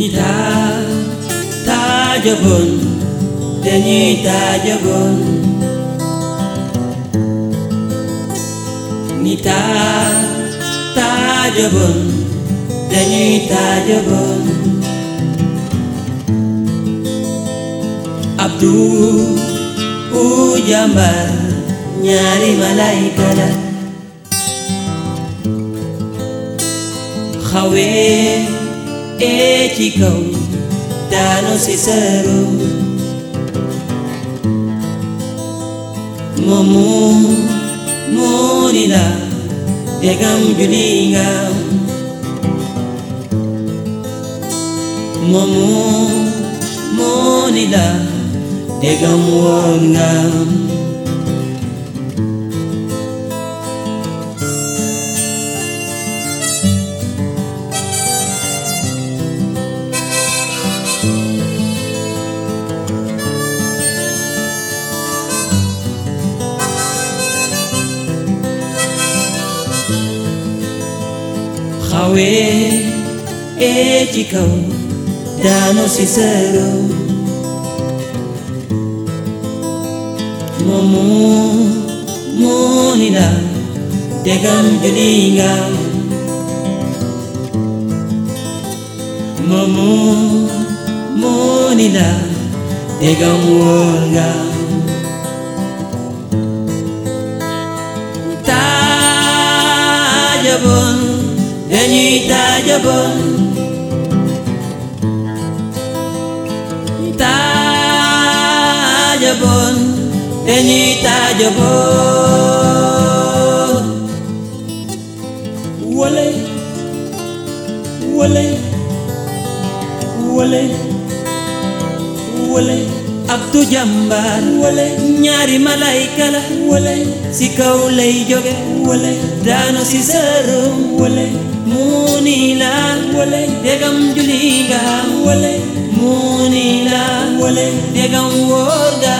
Nita Ta Denita Deni Ta jabun Nita Ta Jebon Deni Ta jabun Abdu Ujambar Nyari malaikat Khawe edgy gold Dano Cicero Momu Munida Egam Julinga Momu Munida Egam Wongam Awe Aue Ejikau Dano Sincero Momu Munina Degam Julinga Momu Munina Degam já vou. Dañuy taajaboon taajaboon dañuy taajaboon wale wale wale wale Abdu jàmbaar wale ñaari malayka la wale si kaw lay jóge wale daanu si sërum wale munila wale degam juliga wale. Munila wale degam worga.